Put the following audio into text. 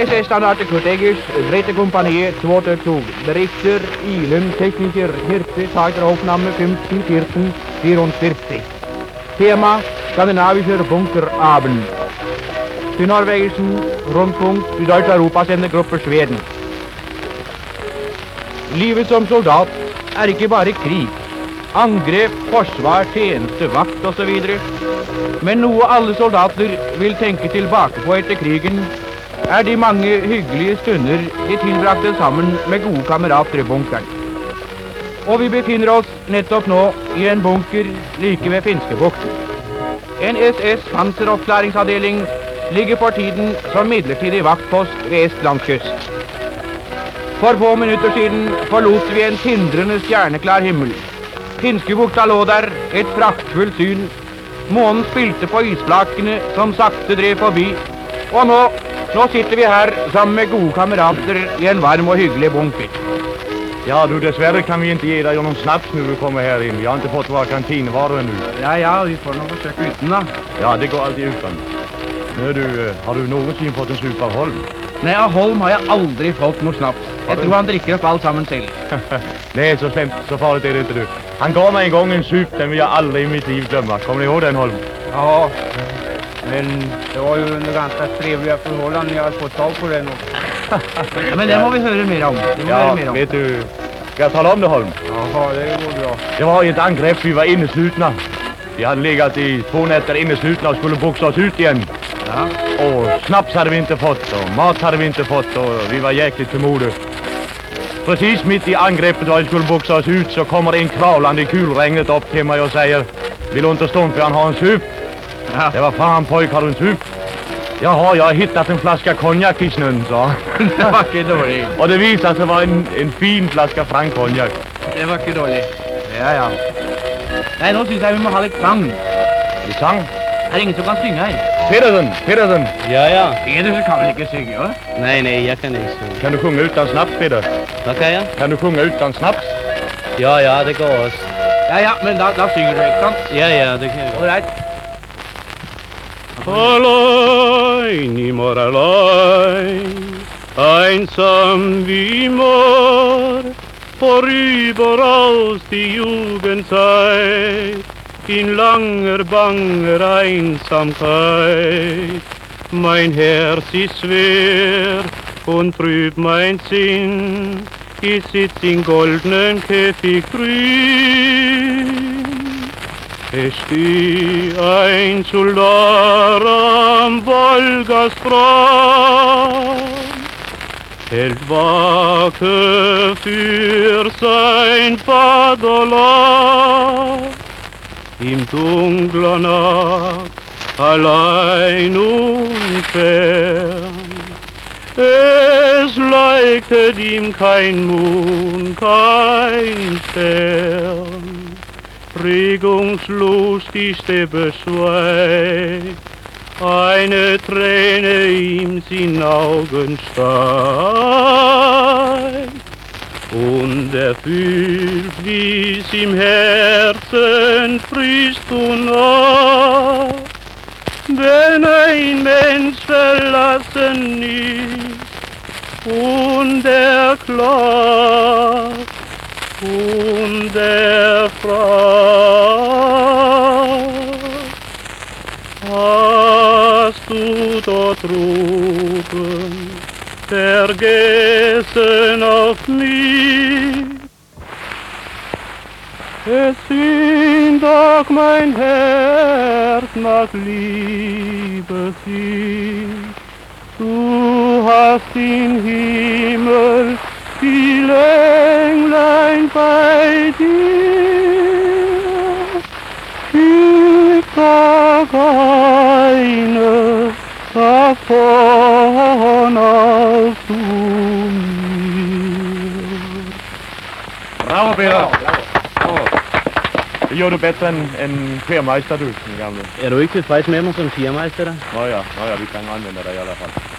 SS-standarte Kurt Eggers, dritte Kompanie, zweiter Zug. Berichter Ilum, Techniker Hirte, Zeitraufnahme 15.14.44. Thema Skandinavischer Bunkerabend. Die norwegischen Rundfunk, die deutsche Europasendegruppe Schweden. Livet som soldat er ikke bare krig. Angrep, forsvar, tjeneste, vakt osv. Men noe alle soldater vil tenke tilbake på etter krigen, er de mange hyggelige stunder de tilbrakte sammen med gode kamerater i bunkeren. Og vi befinner oss nettopp nå i en bunker like ved Finskebukten. En SS panseroppklaringsavdeling ligger for tiden som midlertidig vaktpost ved Estlands kyst. For få minutter siden forlot vi en tindrende stjerneklar himmel. Finskebukta lå der, et praktfullt syn. Månen spilte på isflakene som sakte drev forbi. Og nå, nå sitter vi her sammen med gode kamerater i en varm og hyggelig bunker. Ja du, dessverre kan vi ikke gi deg noen snaps når du kommer her inn. Vi har ikke fått våre kantinevarer ennå. Ja ja, vi får nå forsøke uten, da. Ja, det går alltid uten. Nå, du, eh, har du noensinne fått en sup av Holm? Nei, av Holm har jeg aldri fått noe snaps. Jeg tror han drikker opp alt sammen selv. Nei, så slemt, så farlig er det ikke, du. Han ga meg en gang en sup, den vil jeg aldri i mitt liv glemme. Kommer du ihåg den, Holm? Ja, men det var jo under ganske trivelige förhållanden jeg har fått tag på det Ja, men det må vi høre mer om. Det må Ja, høre mer om. vet du, skal jeg tale om det, Holm? Jaha, det går bra. Det var et angrep, vi var inneslutna. Vi hadde ligget i to netter inneslutna og skulle bukse oss ut igjen. Ja. Og snaps hadde vi ikke fått, og mat hadde vi ikke fått, og vi var jæklig til mode. Precis midt i angrepet da vi skulle bukse oss ut, så kommer det en kravlende i kulregnet opp til meg og sier Vil du ikke Stomfjern ha en sup? Ja. Det var fan pojk, har du en sup? Jaha, jeg har hittat en flaska konjak i snön, sa han. Det var ikke dårlig. Og det viste seg det var en, en fin flaske frank konjak. Det var ikke dårlig. Ja, ja. Nei, nå synes jeg vi må ha litt sang. Litt sang. Er det ingen som kan synge her? Pedersen, Pedersen, Ja, ja. Pedersen kan vel ikke synge, jo? Nei, nei, jeg kan ikke synge. kan du sjunge uten snaps, Peder? Hva kan jeg? Kan du sjunge uten snaps? Ja, ja, det går også. Ja, ja, men da, da synger du, ikke sant? Ja, ja, det kan jeg All right. Allein immer allein, einsam wie Moor, vorüber aus die Jugendzeit, in langer, banger Einsamkeit. Mein Herz ist schwer und trüb mein Sinn, ich sitz in goldenen Käfig grün. Es steht ein Soldat am Wolgastrand, hält Wache für sein Vaterland. Im dunklen Nacht, allein und fern. Es leuchtet ihm kein Mond, kein Stern regungslos die Steppe schweigt, eine Träne ihm in Augen steigt. Und er fühlt, wie's im Herzen frisst und naht, wenn ein Mensch verlassen ist und er klagt und er hast du dort droben vergessen auf mich? Es sind doch mein Herz nach Liebe sieht. Du hast im Himmel viel Englein bei dir. Trag eine davon auf du mir. Bravo, Peder. Det gjør du bedre enn en kvermeister, du, den gamle. Er du ikke tilfreds med mig som firmeister? da? Nå ja, nå ja, vi kan anvende deg i alle fall.